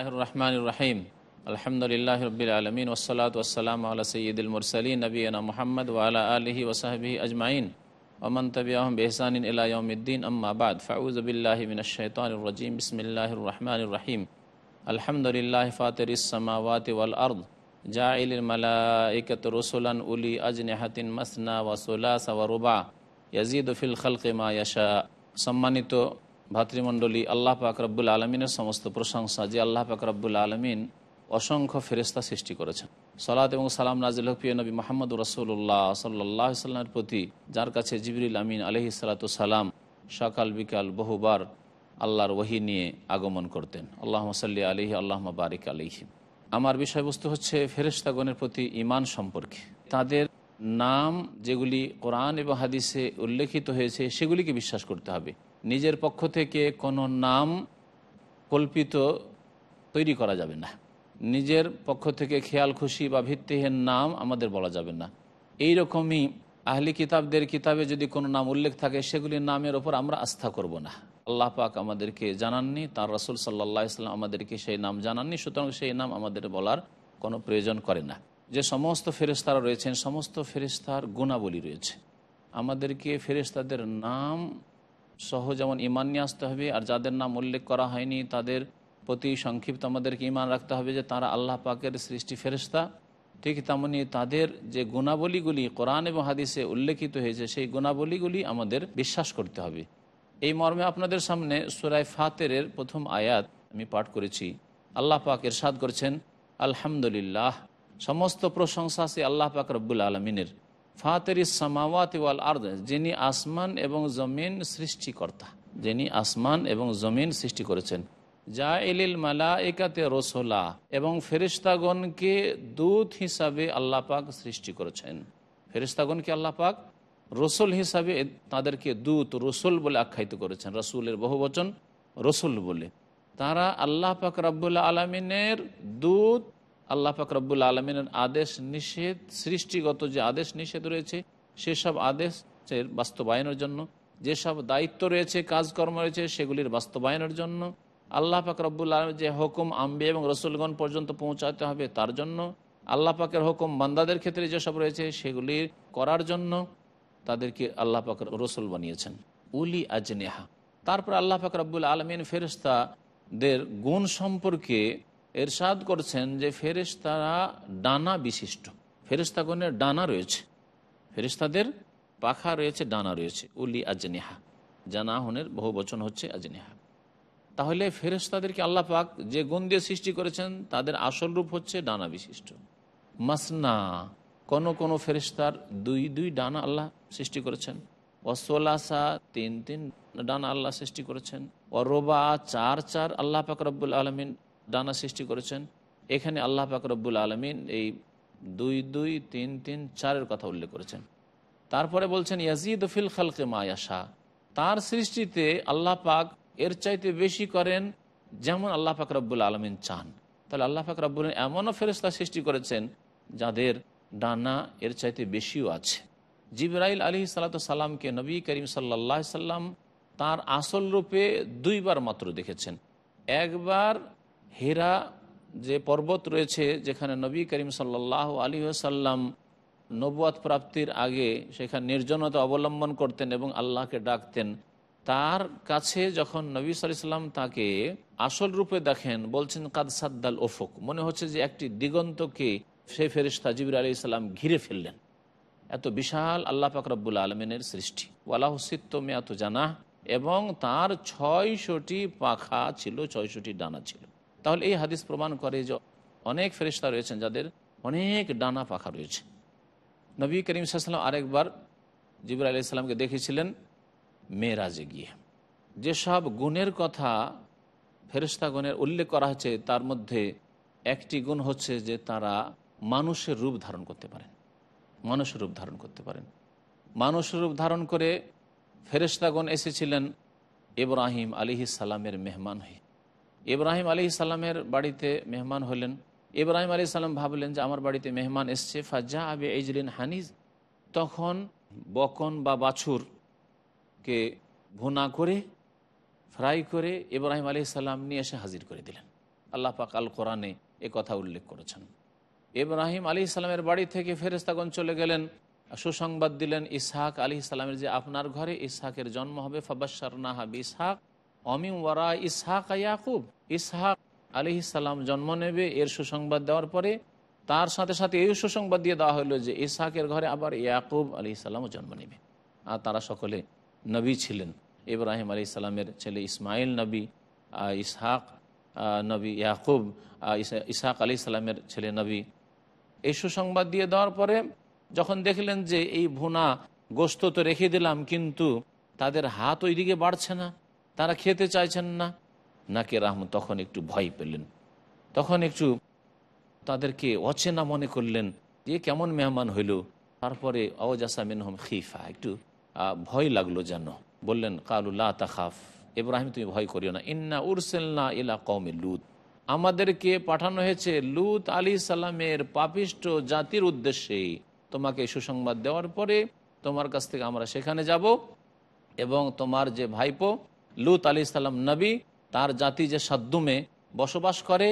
বিসমিল্লাহ রহমান রহিম আলহামদুলিল্লাহ রবিল আলমিন ওসলাত ওসালাম আল্লাহ সঈদুল মুরসলিন নবীনা মোহাম্মদ ওয়ালা আলহি ওসাহবি আজমাইন ওমন তবিয়াহম বেহসান ইলাউদ্দিন আম্মাবাদ ফাউজবিল্লাহমিনশানরজিম বিসমিল্লাহ রহমান রহিম আলহামদুলিল্লাহ ফাতির ইসমাওয়াত ওয়াল আর্দ জাইল মালাইকত রসুলান উলি আজনেহাতিন মাসনা ওয়াসোলা সাওয়ারুবা ইয়াজিদ ফিল খলকে মা ইয়াশা সম্মানিত ভাতৃমণ্ডলী আল্লাহ পাক আলমিনের সমস্ত প্রশংসা যে আল্লাহ পাক আলমিন অসংখ্য ফেরিস্তা সৃষ্টি করেছেন। সলাত এবং সালাম নাজিল হফিয়া নবী মোহাম্মদ রসুল্লাহ সাল্লাহ সাল্লামের প্রতি, যার কাছে জিবরিল আমিন আলহি সালাতু সালাম সকাল বিকাল বহুবার আল্লাহর ওহি নিয়ে আগমন করতেন। আল্লাহ সাল্লি আলহি আল্লাহ বারিক আলহি আমার বিষয়বস্তু হচ্ছে ফেরিস্তাগণের প্রতি ইমান সম্পর্কে। তাদের নাম যেগুলি কোরআন এবং হাদিসে উল্লেখিত হয়েছে, সেগুলিকে বিশ্বাস করতে হবে। নিজের পক্ষ থেকে কোনো নাম কল্পিত তৈরি করা যাবে না। নিজের পক্ষ থেকে খেয়াল খুশি বা ভিত্তিহীন নাম আমাদের বলা যাবে না। এই রকমই আহলি কিতাবদের কিতাবে যদি কোনো নাম উল্লেখ থাকে সেগুলির নামের ওপর আমরা আস্থা করব না। আল্লাহ পাক আমাদেরকে জানাননি, তার রসুল সাল্লাহ ইসলাম আমাদেরকে সেই নাম জানাননি, সুতরাং সেই নাম আমাদের বলার কোনো প্রয়োজন করে না। যে সমস্ত ফেরিস্তারা রয়েছেন, সমস্ত ফেরিস্তার গুণাবলী রয়েছে। আমাদেরকে ফেরিস্তাদের নাম সহ যেমন ইমান নিয়ে আসতে হবে, আর যাদের নাম উল্লেখ করা হয়নি তাদের প্রতি সংক্ষিপ্ত আমাদেরকে ইমান রাখতে হবে যে তারা আল্লাহ পাকের সৃষ্টি ফেরিস্তা ঠিক তেমনি তাদের যে গুণাবলীগুলি কোরআন এবং হাদিসে উল্লেখিত হয়েছে, সেই গুণাবলীগুলি আমাদের বিশ্বাস করতে হবে। এই মর্মে আপনাদের সামনে সুরাই ফাতের প্রথম আয়াত আমি পাঠ করেছি। আল্লাহ পাক এরশাদ করেছেন, আলহামদুলিল্লাহ, সমস্ত প্রশংসা সে আল্লাহ পাক রব্বুল আলমিনের। ফাতের সামাওয়াত ওয়াল আর্দ, যিনি আসমান এবং জমিন সৃষ্টিকর্তা, যিনি আসমান এবং জমিন সৃষ্টি করেছেন। যা এলিল মালা একাতে রসোলা, এবং ফেরিস্তাগণকে দূত হিসাবে আল্লাহ পাক সৃষ্টি করেছেন। ফেরিস্তাগণকে আল্লাহ পাক রসুল হিসাবে তাদেরকে দূত, রসুল বলে আখ্যায়িত করেছেন, রসুলের বহু বচন রসুল বলে। তারা আল্লাহ পাক রব্বুল্লা আলমিনের দূত আল্লাহ পাক রব্বুল আলমিনের আদেশ নিষেধ, সৃষ্টিগত যে আদেশ নিষেধ রয়েছে, সেসব আদেশের বাস্তবায়নের জন্য, যেসব দায়িত্ব রয়েছে, কাজকর্ম রয়েছে, সেগুলির বাস্তবায়নের জন্য, আল্লাহ পাক রব্বুল আলম যে হুকুম আম্বি এবং রসুলগণ পর্যন্ত পৌঁছাতে হবে তার জন্য, আল্লাহ পাকের হুকুম বান্দাদের ক্ষেত্রে যেসব রয়েছে, সেগুলি করার জন্য তাদেরকে আল্লাহ পাক রসুল বানিয়েছেন। উলি আজনেহা। তারপর আল্লাহ পাক রব্বুল আলমিন ফেরস্তাদের গুণ সম্পর্কে এরশাদ করছেন যে ফেরিস্তারা ডানা বিশিষ্ট। ফেরিস্তাগণের ডানা রয়েছে। ফেরিস্তাদের পাখা রয়েছে, ডানা রয়েছে। উলি আজনেহা। জানাহনের বহু বচন হচ্ছে আজনেহা। তাহলে ফেরেস্তাদেরকে আল্লাহ পাক যে গুণ দিয়ে সৃষ্টি করেছেন, তাদের আসল রূপ হচ্ছে ডানা বিশিষ্ট। মাসনা, কোন কোন ফেরিস্তার দুই দুই ডানা আল্লাহ সৃষ্টি করেছেন। অসোলাসা তিন তিন ডানা আল্লাহ সৃষ্টি করেছেন। অরোবা চার চার আল্লাহ পাক রব্বুল আলমিন ডানা সৃষ্টি করেছেন। এখানে আল্লাহ পাক রব্বুল আলমিন এই দুই দুই, তিন তিন, চারের কথা উল্লেখ করেছেন। তারপরে বলছেন, ইয়াজিদ ফিল খালকে মায়াশা তার সৃষ্টিতে আল্লাহ পাক এর চাইতে বেশি করেন যেমন আল্লাহ পাক রব্বুল আলমিন চান। তাহলে আল্লাহ পাক রব্বুল এমনও ফেরস্তা সৃষ্টি করেছেন যাদের ডানা এর চাইতে বেশিও আছে। জিবরাইল আলী সাল্লা সাল্লামকে নবী করিম সাল্লাহ সাল্লাম তার আসল রূপে দুইবার মাত্র দেখেছেন। একবার হেরা যে পর্বত রয়েছে, যেখানে নবী করিম সাল্লাহ আলী সাল্লাম নবুয়াত প্রাপ্তির আগে সেখানে নির্জনতা অবলম্বন করতেন এবং আল্লাহকে ডাকতেন, তার কাছে যখন নবী সাল্লাম তাকে আসল রূপে দেখেন, বলছেন, কাদ সাদ্দাল ওফক মনে হচ্ছে যে একটি দিগন্তকে সে ফেরিস্তা জিবির আলি ইসলাম ঘিরে ফেললেন। এত বিশাল আল্লাহ পাক রব্বুল আলমিনের সৃষ্টি। ওয়ালাহ সিত্ত মেয়াত জানা এবং তার ছয়শটি পাখা ছিল, ছয়শটি ডানা ছিল। তাহলে এই হাদিস প্রমাণ করে যে অনেক ফেরিস্তা রয়েছেন যাদের অনেক ডানা পাখা রয়েছে। নবী করিম সাল্লাম আরেকবার জিবর আলি ইসলামকে দেখেছিলেন মেয়েরাজে গিয়ে। যেসব গুণের কথা ফেরিস্তা গুণের উল্লেখ করা হচ্ছে, তার মধ্যে একটি গুণ হচ্ছে যে তারা মানুষের রূপ ধারণ করতে পারেন। মানুষের রূপ ধারণ করতে পারেন। মানুষের রূপ ধারণ করে ফেরেস্তাগণ এসেছিলেন ইব্রাহিম আলী সালামের মেহমান হয়ে। ইব্রাহিম আলী সালামের বাড়িতে মেহমান হলেন। ইব্রাহিম আলী সালাম ভাবলেন যে আমার বাড়িতে মেহমান এসছে। ফাজা আবে ইজলিন হানিজ। তখন বকন বা বাছুরকে ভুনা করে, ফ্রাই করে ইব্রাহিম আলী সাল্লাম নিয়ে এসে হাজির করে দিলেন। আল্লাহ পাক আল কোরআনে এ কথা উল্লেখ করেছেন। ইব্রাহিম আলী ইসলামের বাড়ি থেকে ফেরেস্তাগণ চলে গেলেন। সুসংবাদ দিলেন, ইসহাক আলী ইসলামের যে আপনার ঘরে ইসহাকের জন্ম হবে। ফাবাসার নাহাব ইসহাক। অমিম ওয়ারা ইসহাক ইয়াকুব। ইসহাক আলী ইসাল্লাম জন্ম নেবে, এর সুসংবাদ দেওয়ার পরে তার সাথে সাথে এই সুসংবাদ দিয়ে দেওয়া হলো যে ইসহাকের ঘরে আবার ইয়াকুব আলী ইসাল্লামও জন্ম নেবে। আর তারা সকলে নবী ছিলেন। ইব্রাহিম আলী ইসলামের ছেলে ইসমাইল নবী ইসহাক নবী ইয়াকুব ইসহাক আলী ইসলামের ছেলে নবী। এই সুসংবাদ দিয়ে দেওয়ার পরে যখন দেখলেন যে এই ভুনা গোস্ত তো রেখে দিলাম, কিন্তু তাদের হাত ওই দিকে বাড়ছে না। তারা খেতে চাইছেন না। নাকি রাহম তখন একটু ভয় পেলেন। তখন একটু তাদেরকে অচেনা মনে করলেন যে, কেমন মেহমান হইল। তারপরে অজাসামিন হম খিফা, একটু ভয় লাগল যেন। বললেন কালুল্লাহ তাখাফ, ইব্রাহিম তুমি ভয় করিও না। ইন্না উরসেলনা ইলা কমে লুত। আমাদেরকে পাঠানো হয়েছে লুত আলী সাল্লামের পাপিষ্ট জাতির উদ্দেশ্যে। তোমাকে সুসংবাদ দেওয়ার পরে তোমার কাছ থেকে আমরা সেখানে যাব এবং তোমার যে ভাইপো লুত আলী সাল্লাম নবী তার জাতি যে সাদ্দুমে বসবাস করে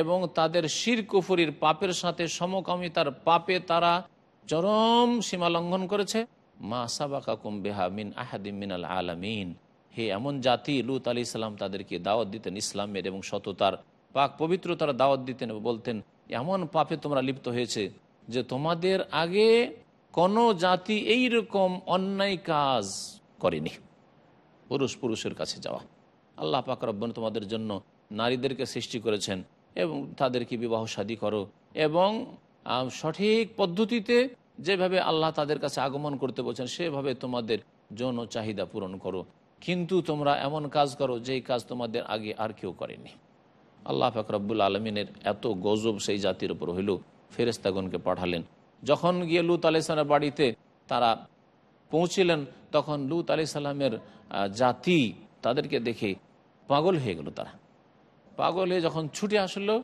এবং তাদের শির কুফুরির পাপের সাথে সমকামিতার পাপে তারা চরম সীমা লঙ্ঘন করেছে। মা সাবাকাকুম বেহা মিন আহাদিম মিনাল আলামিন। হে এমন জাতি, লুত আলী ইসলাম তাদেরকে দাওয়াত দিতেন ইসলামের এবং সততার। পাক পবিত্রতার দাওয়াত দিতেন বলতেন, এমন পাপে তোমরা লিপ্ত হয়েছে যে তোমাদের আগে কোনো জাতি এই রকম অন্যায় কাজ করেনি। পুরুষ পুরুষের কাছে যাওয়া। আল্লাহ পাক রব্বন তোমাদের জন্য নারীদেরকে সৃষ্টি করেছেন এবং তাদেরকে বিবাহ শাদী করো এবং সঠিক পদ্ধতিতে যেভাবে আল্লাহ তাদের কাছে আগমন করতে বলছেন, সেভাবে তোমাদের যৌন চাহিদা পূরণ করো। কিন্তু তোমরা এমন কাজ করো, যেই কাজ তোমাদের আগে আর কেউ করেনি। আল্লাহ ফাকরাবুল আলমিনের এত গজব সেই জাতির উপর হইল ফেরেস্তাগণকে পাঠালেন। যখন গিয়ে লুত আলি সালামের বাড়িতে তারা পৌঁছিলেন, তখন লুত আলি সাল্লামের জাতি তাদেরকে দেখে পাগল হয়ে গেল তারা। পাগল যখন ছুটে আসলো,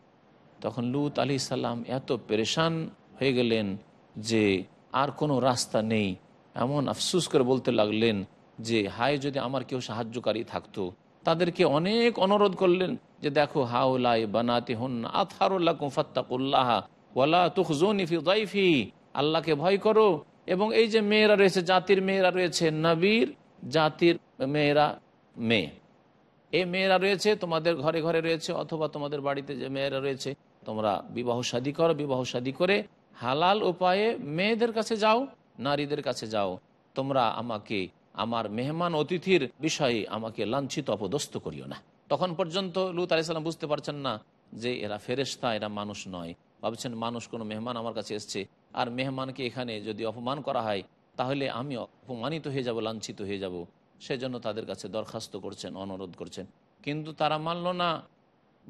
তখন লুত আলি সাল্লাম এত পরেশান হয়ে গেলেন যে আর কোনো রাস্তা নেই। এমন আফসুস করে বলতে লাগলেন যে, হায়, যদি আমার কেউ সাহায্যকারী থাকতো। তাদেরকে অনেক অনুরোধ করলেন যে, দেখো হাউলাই বানাতে হন আথারুল্লাহ আল্লাহকে ভয় করো। এবং এই যে মেয়েরা রয়েছে, জাতির মেয়েরা রয়েছে, নবীর জাতির মেয়েরা মেয়ে। এই মেয়েরা রয়েছে, তোমাদের ঘরে ঘরে রয়েছে, অথবা তোমাদের বাড়িতে যে মেয়েরা রয়েছে, তোমরা বিবাহ শাদী করো, বিবাহ শাদী করে হালাল উপায়ে মেয়েদের কাছে যাও, নারীদের কাছে যাও। তোমরা আমাকে, আমার মেহমান অতিথির বিষয়ে আমাকে লাঞ্ছিত, অপদস্থ করিও না। তখন পর্যন্ত লুত আলাইসাল্লাম বুঝতে পারছেন না যে এরা ফেরেস্তা এরা মানুষ নয়। ভাবছেন মানুষ কোনো মেহমান আমার কাছে এসছে, আর মেহমানকে এখানে যদি অপমান করা হয়, তাহলে আমি অপমানিত হয়ে যাব, লাঞ্ছিত হয়ে যাব। সেজন্য তাদের কাছে দরখাস্ত করছেন, অনুরোধ করছেন। কিন্তু তারা মানল না।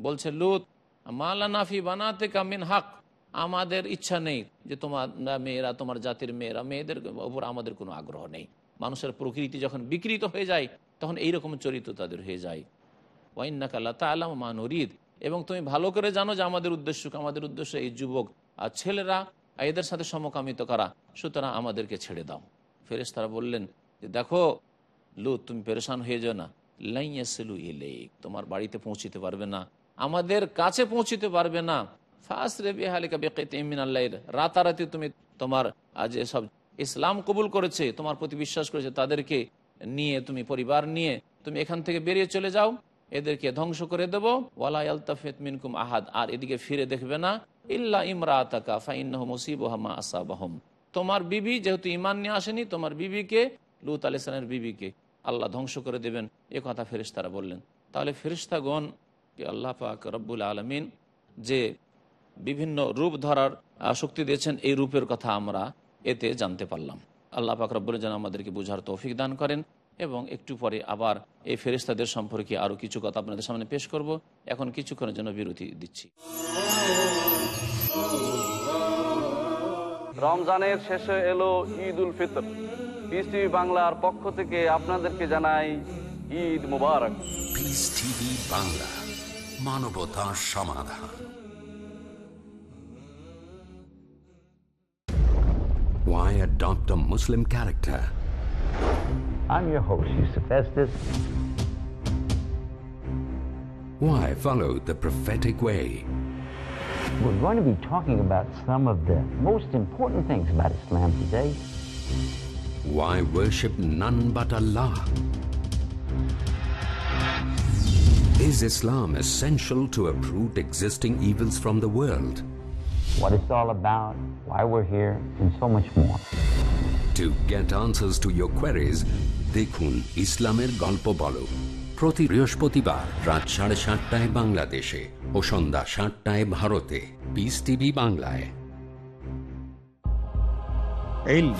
বলছে, লুত মালা নাফি বানাতে কামিন হাক। আমাদের ইচ্ছা নেই যে তোমার মেয়েরা, তোমার জাতির মেয়েরা, মেয়েদের ওপর আমাদের কোনো আগ্রহ নেই। মানুষের প্রকৃতি যখন বিকৃত হয়ে যায়, তখন এইরকম চরিত্র তাদের হয়ে যায়। ওয়াইনাকাল্লা তা আলাম মানরিদ এবং তুমি ভালো করে জানো যে আমাদের উদ্দেশ্য আমাদের উদ্দেশ্য এই যুবক আর ছেলেরা, এদের সাথে সমকামিত করা। সুতরাং আমাদেরকে ছেড়ে দাও। ফেরেস তারা বললেন যে, দেখো লু, তুমি পেরেশান হয়ে যাও না। লাইয়াসেলু এলে তোমার বাড়িতে পৌঁছিতে পারবে না। আমাদের কাছে পৌঁছিতে পারবে না। ফার্স্ট রে বেহালিকা বেকাইতে ইমিন রাতারাতি তুমি তোমার আজ সব ইসলাম কবুল করেছে, তোমার প্রতি বিশ্বাস করেছে, তাদেরকে নিয়ে, তুমি পরিবার নিয়ে, তুমি এখান থেকে বেরিয়ে চলে যাও। এদেরকে ধ্বংস করে দেবো। ওয়ালা আলতাফেত মিনকুম আহাদ, আর এদিকে ফিরে দেখবে না। ইল্লা ইমরা আতাকা ফাইন মুসিব হামা আসাবাহম। তোমার বিবি যেহেতু ইমান নিয়ে আসেনি, তোমার বিবিকে, লুত আলি সালামের বিবিকে আল্লাহ ধ্বংস করে দেবেন। এ কথা ফেরিস্তারা বললেন। তাহলে ফেরিস্তাগণ আল্লাহ পাক রব্বুল আলমিন, যে বিভিন্ন রূপ ধরার শক্তি দিয়েছেন, এই রূপের কথা আমরা এতে জানতে পারলাম। আল্লাহ পাক রব্বুল যেন আমাদেরকে বুঝার তৌফিক দান করেন এবং একটু পরে আবার এই ফেরিস্তাদের সম্পর্কে আরও কিছু কথা আপনাদের সামনে পেশ করব। এখন কিছুক্ষণের জন্য বিরতি দিচ্ছি। রমজানের শেষে এলো ঈদ উল ফিতর। পিস টিভি বাংলার পক্ষ থেকে আপনাদেরকে জানাই ঈদ মুবারক Peace TV বাংলা মানবতা সমাধান Why adopt a Muslim character? I'm your host, Yusuf Estes. Why follow the prophetic way? We're going to be talking about some of the most important things about Islam today. Why worship none but Allah? Is Islam essential to uproot existing evils from the world? What it's all about, why we're here, and so much more. To get answers to your queries, দেখুন ইসলামের গল্প বলো প্রতি বৃহস্পতিবার রাত সাড়ে সাতটায় বাংলাদেশে ও সন্ধ্যা সাতটায় ভারতে পিস টিভি বাংলায় ইলম,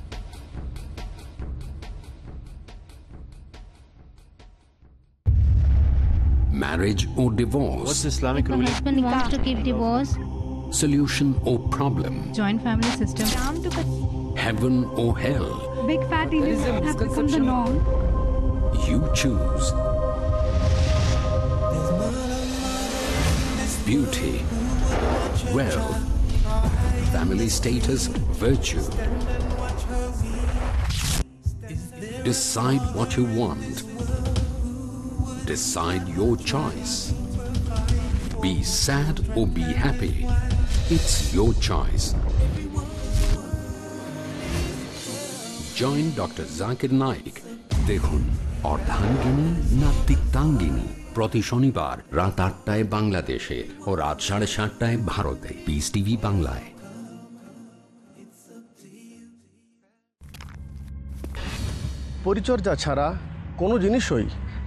Marriage or divorce, What's Islamic If a ruling? husband wants to give divorce, solution or problem, joint family system. heaven or hell, Big fat events have become the norm. you choose. Beauty, wealth, family status, virtue. Decide what you want. Decide your choice. Be sad or be happy. It's your choice. Join doctor Zakir Naik দেখুন, অর্ধাঙ্গিনী না প্রতি শনিবার রাত আটটায় বাংলাদেশে ও রাত সাড়ে সাতটায় ভারতে পিস টিভি বাংলায় পরিচর্যা ছাড়া কোনো জিনিসই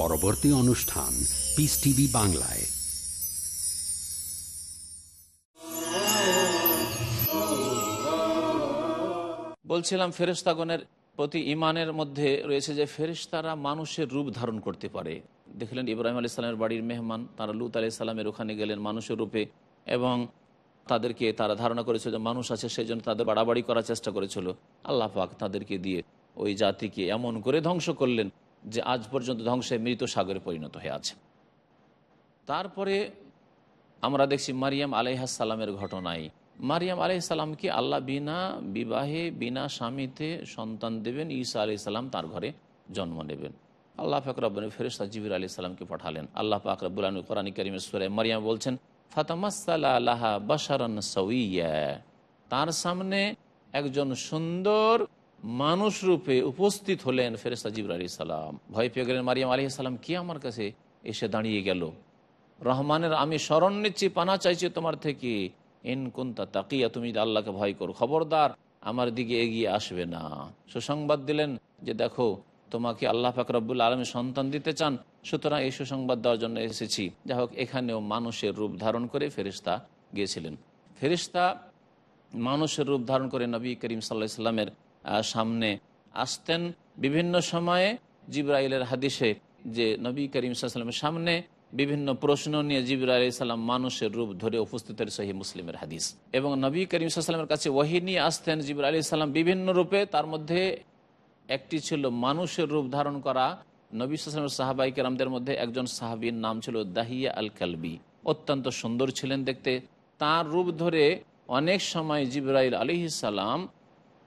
পরবর্তী অনুষ্ঠান পিস টিভি বাংলায়। বলছিলাম, ফেরেশতাগণের প্রতি ইমানের মধ্যে রয়েছে যে, ফেরেশতারা মানুষের রূপ ধারণ করতে পারে। দেখলেন, ইব্রাহিম আলি সালামের বাড়ির মেহমান, তারা লুত আলি সালামের ওখানে গেলেন মানুষের রূপে এবং তাদেরকে তারা ধারণা করেছিল যে, মানুষ আছে সেই জন্য তাদের বাড়াবাড়ি করার চেষ্টা করেছিল। আল্লাহ পাক তাদেরকে দিয়ে ওই জাতিকে এমন করে ধ্বংস করলেন। যে আজ পর্যন্ত ধ্বংসে মৃত সাগরে পরিণত হয়ে আছে। তারপরে আমরা দেখছি মারিয়াম আলাইহাসাল্লামের ঘটনায়। মারিয়াম আলাইসাল্লামকে আল্লাহ বিনা বিবাহে, বিনা স্বামীতে সন্তান দেবেন? ঈসা আলি সাল্লাম তার ঘরে জন্ম নেবেন। আল্লাহ ফাকরাবন ফেরেস্তা জিবির আলি সাল্লামকে পাঠালেন। আল্লাহ ফাকরাবুল কোরআন করিমের সুরে মারিয়াম বলছেন ফাতামাসাল্লাহ বাসারান সউইয়া তার সামনে একজন সুন্দর মানুষ রূপে উপস্থিত হলেন ফেরেস্তা জিবর আলী সাল্লাম ভয় পেয়ে গেলেন মারিয়াম আলী সাল্লাম কি আমার কাছে এসে দাঁড়িয়ে গেল? রহমানের, আমি স্মরণ নিচ্ছি, পানা চাইছি তোমার থেকে। ইন কুন্তা তাকিয়া, তুমি আল্লাহকে ভয় করো। খবরদার, আমার দিকে এগিয়ে আসবে না। সুসংবাদ দিলেন যে, দেখো, তোমাকে আল্লাহ ফাকরাবুল আলমী সন্তান দিতে চান, সুতরাং এই সুসংবাদ দেওয়ার জন্য এসেছি। যাই হোক, এখানেও মানুষের রূপ ধারণ করে ফেরিস্তা গিয়েছিলেন। ফেরিস্তা মানুষের রূপ ধারণ করে নবী করিম সাল্লাহ ইসলামের সামনে আসতেন। বিভিন্ন সময়ে জিব্রাইলের হাদিসে যে নবী করিম সাল্লামের সামনে বিভিন্ন প্রশ্ন নিয়ে জিবরা আলি সাল্লাম মানুষের রূপ ধরে উপস্থিতের সহি মুসলিমের হাদিস। এবং নবী করিম সাল্লামের কাছে ওয়াহি নিয়ে আসতেন জিবরা আলি সাল্লাম বিভিন্ন রূপে। তার মধ্যে একটি ছিল মানুষের রূপ ধারণ করা। নবী সাল্লামের সাহাবাই কেরামদের মধ্যে একজন সাহাবির নাম ছিল দাহিয়া আল কালবি অত্যন্ত সুন্দর ছিলেন দেখতে। তার রূপ ধরে অনেক সময় জিবরাইল আলী সাল্লাম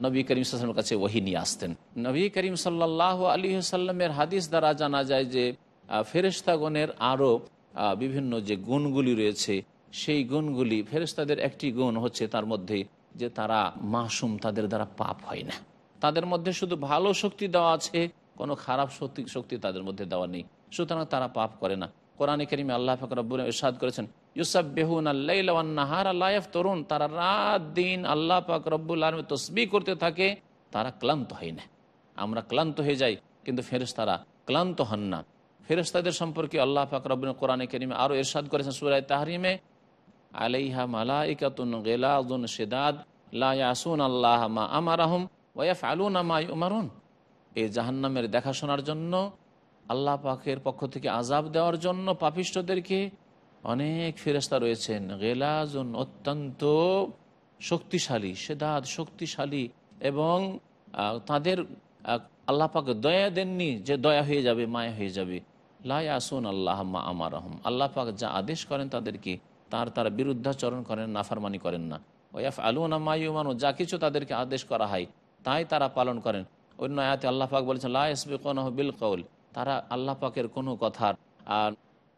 নবী করিম সাল্লামের কাছে ওহি নিয়ে আসতেন। নবী করিম সাল্লাহ আলী সাল্লামের হাদিস দ্বারা জানা যায় যে ফেরেস্তাগণের আরও বিভিন্ন যে গুণগুলি রয়েছে, সেই গুণগুলি ফেরেস্তাদের একটি গুণ হচ্ছে তার মধ্যে যে তারা মাসুম, তাদের দ্বারা পাপ হয় না। তাদের মধ্যে শুধু ভালো শক্তি দেওয়া আছে, কোনো খারাপ শক্তি শক্তি তাদের মধ্যে দেওয়া নেই। সুতরাং তারা পাপ করে না। কোরআনে করিমে আল্লাহ ফাকরাবুল ইরশাদ করেছেন ইউসাব বেহুন আল্লাহার আল্লাহ তরুণ তারা রাত দিন আল্লাহ পাক রব্বুল আলমী তসবি করতে থাকে, তারা ক্লান্ত হয় না। আমরা ক্লান্ত হয়ে যাই, কিন্তু ফেরেস তারা ক্লান্ত হন না। ফেরেস্তাদের সম্পর্কে আল্লাহ পাক রব্বুল কোরআনে করিমে আরও ইরশাদ করেছেন সুরায় তাহরিমে, আলাইহা মালাইকাতুন গেলাদুন সেদাদ লা ইয়াসুন আল্লাহ মা আমার আহম ওয়াফ আলুন আমাই উমারুন এই জাহান্নামের দেখাশোনার জন্য আল্লাহ পাকের পক্ষ থেকে আজাব দেওয়ার জন্য পাপিষ্টদেরকে অনেক ফেরস্তা রয়েছেন। গেলাজুন অত্যন্ত শক্তিশালী, সেদাদ শক্তিশালী এবং তাদের আল্লাহ পাক দয়া দেননি যে দয়া হয়ে যাবে, মায়া হয়ে যাবে। লাই আসুন আল্লাহ আমার আহম আল্লাহ পাক যা আদেশ করেন তাদেরকে, তার, তারা বিরুদ্ধাচরণ করেন, নাফারমানি করেন না। ওয়াফ আলুন মায়ুমানু যা কিছু তাদেরকে আদেশ করা হয়, তাই তারা পালন করেন। অন্য আয়াতে আল্লাহ পাক বলেছেন লাসবিকন বিল কৌল তারা আল্লাহ পাকের কোনো কথার আর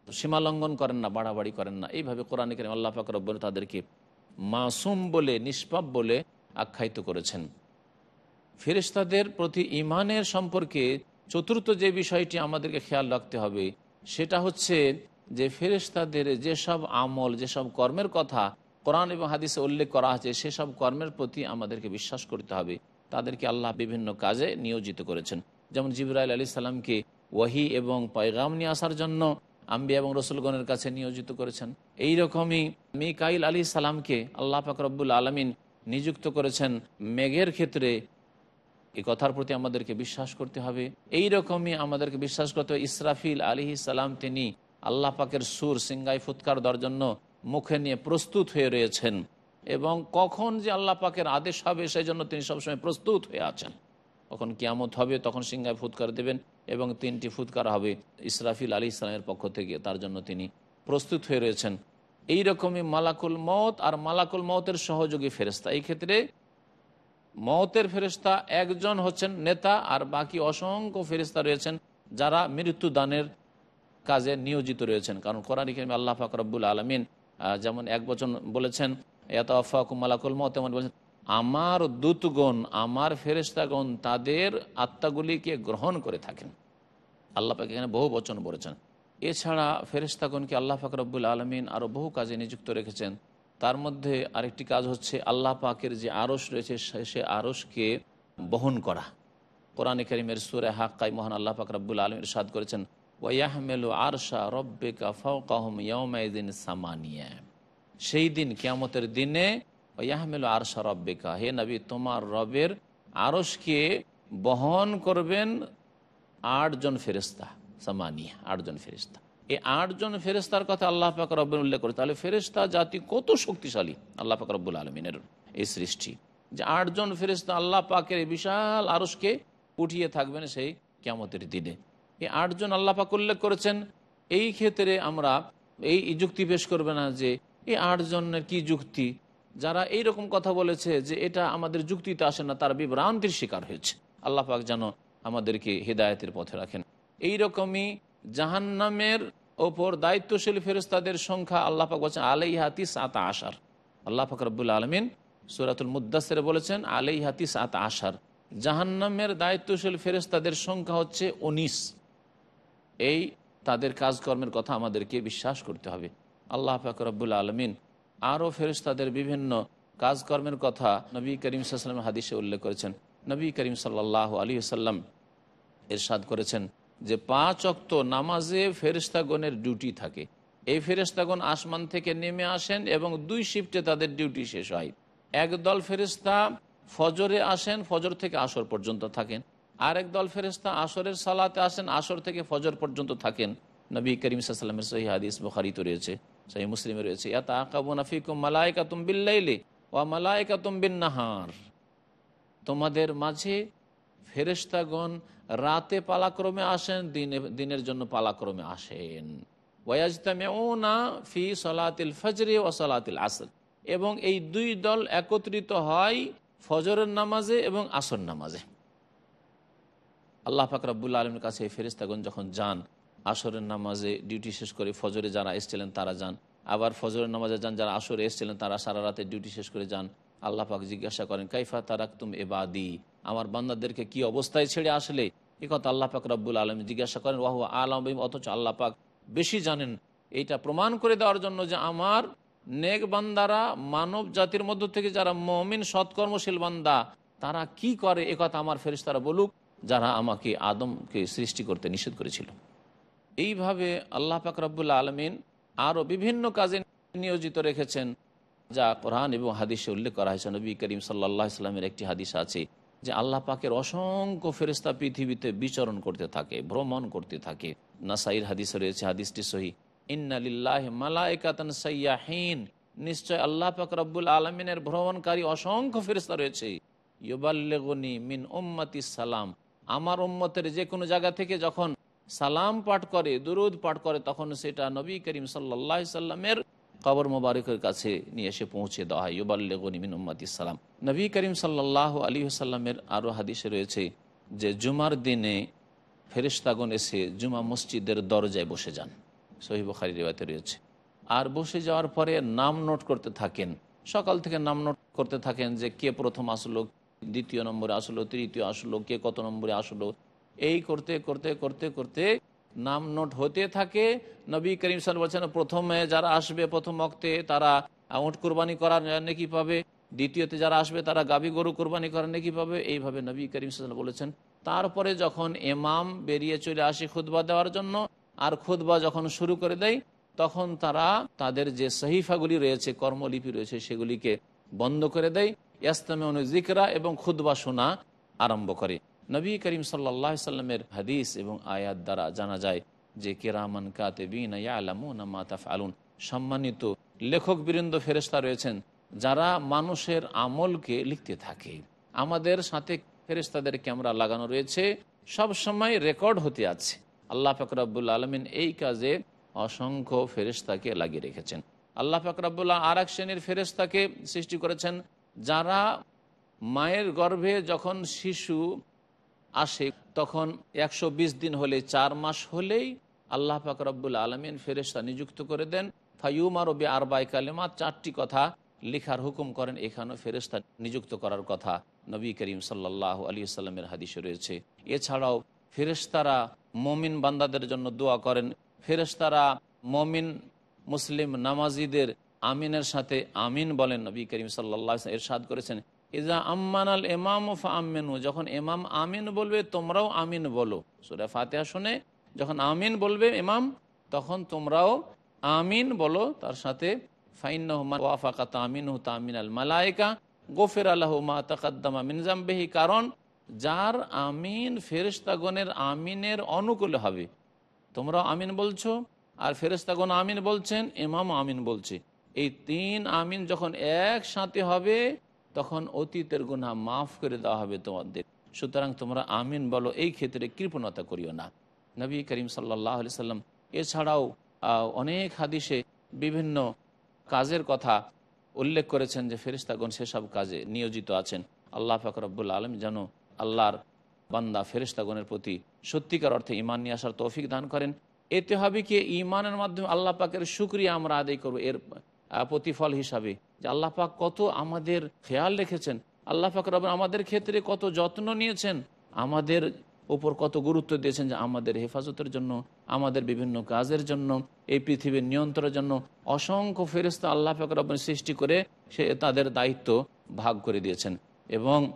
সীমালঙ্ঘন করেন না, বাড়াবাড়ি করেন না। এইভাবে কোরআন করেন আল্লাহ পাক রব্বর তাদেরকে মাসুম বলে, নিষ্পাপ বলে আখ্যায়িত করেছেন। ফেরেস্তাদের প্রতি ইমানের সম্পর্কে চতুর্থ যে বিষয়টি আমাদেরকে খেয়াল রাখতে হবে, সেটা হচ্ছে যে ফেরেস্তাদের যেসব আমল, যেসব কর্মের কথা কোরআন এবং হাদিসে উল্লেখ করা আছে, সেসব কর্মের প্রতি আমাদেরকে বিশ্বাস করতে হবে। তাদেরকে আল্লাহ বিভিন্ন কাজে নিয়োজিত করেছেন। যেমন জিবরাইল আলী সাল্লামকে ওয়াহি এবং পয়গাম নিয়ে আসার জন্য আম্বিয়া এবং রসুলগণের কাছে নিয়োজিত করেছেন। এই রকমই মিকাইল আলী সালামকে আল্লাহ ফাকরবুল আলমিন নিযুক্ত করেছেন। মেঘের ক্ষেত্রে এ কথার প্রতি আমাদেরকে বিশ্বাস করতে হবে। এই রকমই আমাদেরকে বিশ্বাস করতে হবে। ইসরাফিল আলী সালাম তিনি আল্লাহ পাকের সুর সিঙ্গাই ফুৎকার দেওয়ার জন্য মুখে নিয়ে প্রস্তুত হয়ে রয়েছেন এবং কখন যে আল্লাহ পাকের আদেশ হবে, সেই জন্য তিনি সবসময় প্রস্তুত হয়ে আছেন। কখন কিয়ামত হবে, তখন সিংহায় ফুৎকার দেবেন। এবং তিনটি ফুৎকার হবে ইসরাফিল আলী ইসলামের পক্ষ থেকে। তার জন্য তিনি প্রস্তুত হয়ে রয়েছেন। এই রকমই মালাকুল মত আর মালাকুল মতের সহযোগী ফেরেস্তা এই ক্ষেত্রে মতের ফেরেস্তা একজন হচ্ছেন নেতা আর বাকি অসংখ্য ফেরিস্তা রয়েছেন যারা মৃত্যু দানের কাজে নিয়োজিত রয়েছেন। কারণ কোরআন আল্লাহ ফাকরবুল আলমিন যেমন এক বচন বলেছেন এত আফাকুম মালাকুল মত তেমন বলেছেন আমার দূতগণ, আমার ফেরিস্তাগণ তাদের আত্মাগুলিকে গ্রহণ করে থাকেন। আল্লাহ পাক এখানে বহু বচন বলেছেন। এছাড়া ফেরিস্তাগণকে আল্লাহ ফাকরবুল আলমিন আরও বহু কাজে নিযুক্ত রেখেছেন। তার মধ্যে আরেকটি কাজ হচ্ছে আল্লাহ পাকের যে আরস রয়েছে, সে আরসকে বহন করা। কোরআন করিমের সুরে হাক্কাই মহান আল্লাহ পাক রব্বুল আলম ইরশাদ করেছেন আরশা সামানিয়া। সেই দিন কেয়ামতের দিনে ওয়াহমেলু আরশা রব্বেকা। হে নবী, তোমার রবের আরসকে বহন করবেন আটজন ফেরিস্তা সামানিয়া, আটজন ফেরিস্তা এই আটজন ফেরেস্তার কথা আল্লাহ পাক উল্লেখ করে তাহলে ফেরেস্তা জাতি কত শক্তিশালী, আল্লাহ পাক আলমিনের এই সৃষ্টি। যে আটজন ফেরেস্তা আল্লাহ পাকের বিশাল আরসকে উঠিয়ে থাকবেন সেই কেমতের দিনে। এই আটজন আল্লাহ পাক উল্লেখ করেছেন, এই ক্ষেত্রে আমরা এই যুক্তি পেশ করবে না যে এই আটজনের কি যুক্তি যারা এই রকম কথা বলেছে যে এটা আমাদের যুক্তিতে আসে না, তার বিভ্রান্তির শিকার হয়েছে। আল্লাহ পাক যেন আমাদেরকে হৃদায়তের পথে রাখেন। এই রকমই জাহান্নামের ওপর দায়িত্বশীল ফেরস্তাদের সংখ্যা আল্লাহ পাক বলছেন আলাই হাতি সাত আশার। আল্লাহ পাক রব্বুল আলমিন সুরাতুল মুদাসের বলেছেন আলাই হাতি সাত আশার। জাহান্নামের দায়িত্বশীল ফেরস্তাদের সংখ্যা হচ্ছে উনিশ। এই তাদের কাজকর্মের কথা আমাদেরকে বিশ্বাস করতে হবে। আল্লাহ পাক রব্বুল আলমিন আরও ফেরেশতাদের বিভিন্ন কাজকর্মের কথা নবী করিম সাল্লাম হাদিসে উল্লেখ করেছেন। নবী করিম সাল্লাহ আলী সাল্লাম এরশাদ করেছেন যে পাঁচ অক্ত নামাজে ফেরিস্তাগণের ডিউটি থাকে। এই ফেরিস্তাগণ আসমান থেকে নেমে আসেন এবং দুই শিফটে তাদের ডিউটি শেষ হয়। একদল ফেরিস্তা ফজরে আসেন, ফজর থেকে আসর পর্যন্ত থাকেন। আরেক দল ফেরিস্তা আসরের সালাতে আসেন, আসর থেকে ফজর পর্যন্ত থাকেন। নবী করিম সাল্লামের সহি হাদিস বুখারিতে রয়েছে। সহি মুসলিমে রয়েছে তোমাদের মাঝে ফেরেস্তাগণ রাতে পালাক্রমে আসেন, দিনে, দিনের জন্য পালাক্রমে আসেন। ওয়াজতামেউনা ফি সলাতিল ফজরে ও সলাতিল আসর। এবং এই দুই দল একত্রিত হয় ফজরের নামাজে এবং আসর নামাজে। আল্লাহ ফাকরাবুল্লা আলমের কাছে ফেরিস্তাগণ যখন যান আসরের নামাজে ডিউটি শেষ করে ফজরে যারা এসছিলেন তারা যান। আবার ফজরের নামাজে যান, যারা আসরে এসছিলেন তারা সারা রাতে ডিউটি শেষ করে যান। আল্লাহ পাক জিজ্ঞাসা করেন, কাইফা তারাক তুম এবাদি আমার বান্দাদেরকে কি অবস্থায় ছেড়ে আসলে? এ কথা আল্লাহ পাক রব্বুল আলম জিজ্ঞাসা করেন, ওয়াহ আলম অথচ আল্লাহ পাক বেশি জানেন। এইটা প্রমাণ করে দেওয়ার জন্য যে আমার নেক বান্দারা মানব জাতির মধ্য থেকে যারা মমিন, সৎকর্মশীল বান্দা, তারা কি করে? এ কথা আমার ফেরিস্তারা বলুক, যারা আমাকে আদমকে সৃষ্টি করতে নিষেধ করেছিল। এইভাবে আল্লাহ পাক আলমিন আরও বিভিন্ন কাজে নিয়োজিত রেখেছেন, যা কোরআন এবং হাদিসে উল্লেখ করা হয়েছে। নবী করিম সাল্লাহ ইসলামের একটি হাদিস আছে, যে আল্লাহ পাকের অসংখ্য ফেরিস্তা পৃথিবীতে বিচরণ করতে থাকে, ভ্রমণ করতে থাকে। নাসাইর হাদিসে রয়েছে, হাদিসটি সহি। ইন্নালিল্লাহ মালাইকাতান সাইয়াহিন নিশ্চয় আল্লাহ পাক রব্বুল আলমিনের ভ্রমণকারী অসংখ্য ফেরিস্তা রয়েছে। ইউবাল্লেগনি মিন উম্মতি সালাম আমার উম্মতের যে কোনো জায়গা থেকে যখন সালাম পাঠ করে, দুরুদ পাঠ করে, তখন সেটা নবী করিম সাল্লাহ সাল্লামের কবর মোবারকের কাছে নিয়ে এসে পৌঁছে দেওয়া হয়। ইউবাল্লেগনি মিন উম্মতি সালাম। নবী করিম সাল্লাহ আলী সাল্লামের আরও হাদিসে রয়েছে যে, জুমার দিনে ফেরিস্তাগন এসে জুমা মসজিদের দরজায় বসে যান। সহিব খারি রেওয়াতে রয়েছে। আর বসে যাওয়ার পরে নাম নোট করতে থাকেন। সকাল থেকে নাম নোট করতে থাকেন যে, কে প্রথম আসলো, দ্বিতীয় নম্বরে আসলো, তৃতীয় আসলো, কে কত নম্বরে আসলো এই করতে করতে করতে করতে নাম নোট হতে থাকে। নবী করিম সাল বলছেন প্রথমে যারা আসবে প্রথম অক্তে তারা উঁট কোরবানি করার নাকি পাবে। দ্বিতীয়তে যারা আসবে তারা গাভী গরু কোরবানি করার নাকি পাবে। এইভাবে নবী করিম সাল বলেছেন। তারপরে যখন এমাম বেরিয়ে চলে আসে খুদবা দেওয়ার জন্য, আর খুদবা যখন শুরু করে দেয়, তখন তারা তাদের যে সহিফাগুলি রয়েছে, কর্মলিপি রয়েছে, সেগুলিকে বন্ধ করে দেয়। ইয়াস্তামে জিকরা এবং খুদবা শোনা আরম্ভ করে। নবী করিম সাল্লাহ সাল্লামের হাদিস এবং আয়াত দ্বারা জানা যায় যে কেরামান কাতে বিন মাতাফ আলুন সম্মানিত লেখক বীরেন্দ্র ফেরেস্তা রয়েছেন, যারা মানুষের আমলকে লিখতে থাকে। আমাদের সাথে ফেরেস্তাদের ক্যামেরা লাগানো রয়েছে। সব সময় রেকর্ড হতে আছে। আল্লাহ ফকরাবুল আলমিন এই কাজে অসংখ্য ফেরেস্তাকে লাগিয়ে রেখেছেন। আল্লাহ ফকরাবুল্লাহ আর এক শ্রেণির ফেরেস্তাকে সৃষ্টি করেছেন, যারা মায়ের গর্ভে যখন শিশু আসে, তখন একশো বিশ দিন হলে, চার মাস হলেই আল্লাহ ফাকরাবুল আলমিন ফেরেস্তা নিযুক্ত করে দেন। ফাইউমার রবি আরবাই কালেমা চারটি কথা লিখার হুকুম করেন, এখানেও ফেরেস্তা নিযুক্ত করার কথা নবী করিম সাল্লাহ আলী সাল্লামের হাদিসে রয়েছে। এছাড়াও ফেরেস্তারা মমিন বান্দাদের জন্য দোয়া করেন ফেরেস্তারা মমিন মুসলিম নামাজিদের আমিনের সাথে আমিন বলেন নবী করিম সাল্লাহ এরশাদ করেছেন। ইজা আম্মান আল এমাম আমিনু যখন এমাম আমিন বলবে, তোমরাও আমিন বলো। সুরা ফাতেহা শুনে যখন আমিন বলবে এমাম তখন তোমরাও আমিন বলো। তার সাথে ওয়াফাকা তামিন তামিন আল মালায়কা, গোফের আল্লাহ মা তাকাদ্দামা মিনজামবেহি কারণ যার আমিন ফেরেস্তাগণের আমিনের অনুকূলে হবে। তোমরাও আমিন বলছো, আর ফেরেস্তাগণ আমিন বলছেন এমাম আমিন বলছে। এই তিন আমিন যখন একসাথে হবে তখন অতীতের গুণা মাফ করে দেওয়া হবে তোমাদের। সুতরাং তোমরা আমিন বলো, এই ক্ষেত্রে কৃপণতা করিও না। নবী করিম সাল্লাহ সাল্লাম এছাড়াও অনেক হাদিসে বিভিন্ন কাজের কথা উল্লেখ করেছেন যে ফেরিস্তাগণ সেসব কাজে নিয়োজিত আছেন। আল্লাহ ফাকরবুল আলম যেন আল্লাহর বান্দা ফেরিস্তাগণের প্রতি সত্যিকার অর্থে ইমান নিয়ে আসার তৌফিক দান করেন। এতে হবে কি ইমানের মাধ্যমে আল্লাহ পাকের সুক্রিয়া আমরা আদায় করব। এর প্রতিফল হিসাবে। যে আল্লাহ পাক কত আমাদের খেয়াল রেখেছেন। আল্লাহ পাক রব আমাদের ক্ষেত্রে কত যত্ন নিয়েছেন। আমাদের উপর কত গুরুত্ব দিয়েছেন যে আমাদের হেফাজতের জন্য, আমাদের বিভিন্ন কাজের জন্য, এই পৃথিবীর নিয়ন্ত্রণের জন্য অসংখ্য ফেরিস্তা আল্লাহ ফাকর সৃষ্টি করে সে তাদের দায়িত্ব ভাগ করে দিয়েছেন। এবং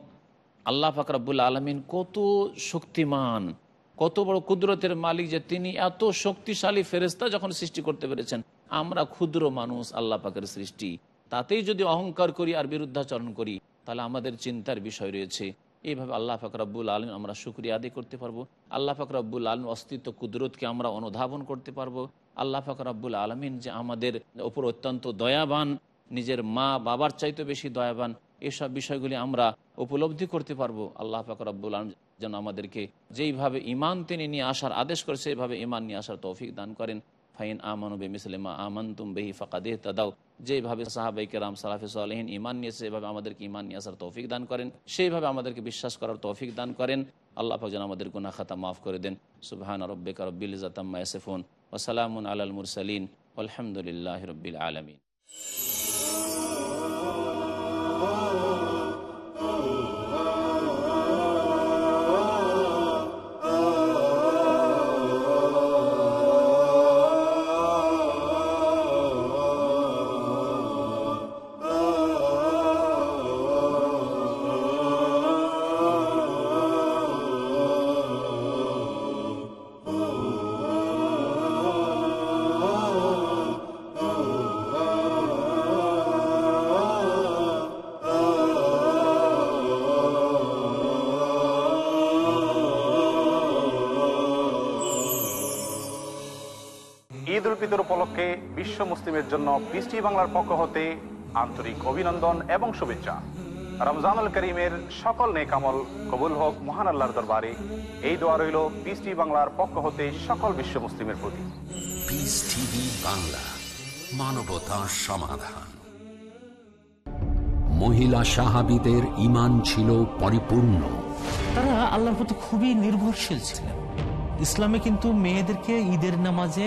আল্লাহ ফাকরাবুল আলমিন কত শক্তিমান, কত বড় কুদরতের মালিক যে তিনি এত শক্তিশালী ফেরেস্তা যখন সৃষ্টি করতে পেরেছেন। আমরা ক্ষুদ্র মানুষ, আল্লাহ পাকের সৃষ্টি। তাতেই যদি অহংকার করি আর বিরুদ্ধাচরণ করি, তাহলে আমাদের চিন্তার বিষয় রয়েছে। এইভাবে আল্লাহ ফাকরাবুল আলম আমরা শুক্রিয়া আদায় করতে পারব। আল্লাহ ফাকরাবুল আলম অস্তিত্ব কুদরতকে আমরা অনুধাবন করতে পারব। আল্লাহ ফাকরাবুল আলমিন যে আমাদের ওপর অত্যন্ত দয়াবান, নিজের মা বাবার চাইতে বেশি দয়াবান, এসব বিষয়গুলি আমরা উপলব্ধি করতে পারব। আল্লাহ ফাকরাবুল আলম যেন আমাদেরকে যেইভাবে ইমান তিনি নিয়ে আসার আদেশ করে সেইভাবে ইমান নিয়ে আসার তৌফিক দান করেন। ফাইন আমানবে মিসলিমা আমান তুম বেহি ফাকাদেহ তাদাও যেভাবে সাহাবাই কেরাম, সালাফি সালহীন ইমান নিয়েছে সেভাবে আমাদেরকে ইমান নিয়ে আসার তৌফিক দান করেন, সেইভাবে আমাদেরকে বিশ্বাস করার তৌফিক দান করেন। আল্লাহ যেন আমাদের গুনা খাতা মাফ করে দেন। সুবহান রব্বিকা রব্বিল ইজাতাম্মা ইয়াসিফুন, ওয়া সালামুন আলাল মুরসালিন আলহামদুলিল্লাহি রব্বিল আলামিন। বিশ্ব মুসলিমের জন্য বৃষ্টি বাংলার পক্ষ হতে আন্তরিক অভিনন্দন এবং শুভেচ্ছা। রমজানুল করিমের সকল নেকামল কবুল হোক মহান আল্লাহর দরবারে। এই দোয়া রইল বৃষ্টি বাংলার পক্ষ হতে সকল বিশ্ব মুসলিমের প্রতি। পিস টিভি বাংলা মানবতা সমাধান। মহিলা সাহাবিদের ইমান ছিল পরিপূর্ণ। তারা আল্লাহর প্রতি খুবই নির্ভরশীল ছিলেন। ইসলামে কিন্তু মেয়েদেরকে ঈদের নামাজে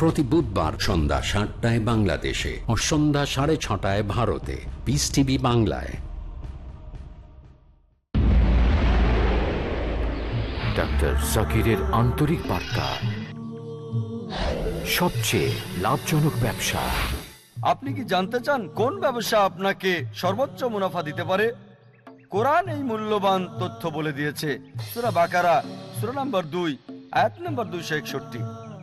প্রতি বুধবার সন্ধ্যা সাতটায় বাংলাদেশে ও সন্ধ্যা সাড়ে ছটায় ভারতে। পিস টিভি বাংলায়। ডাক্তার জাকিরের আন্তরিক বার্তা। সবচেয়ে লাভজনক ব্যবসা। আপনি কি জানতে চান কোন ব্যবসা আপনাকে সর্বোচ্চ মুনাফা দিতে পারে? কোরআন এই মূল্যবান তথ্য বলে দিয়েছে। সুরা বাকারা সুরা নম্বর দুই আয়াত নম্বর দুইশো একষট্টি।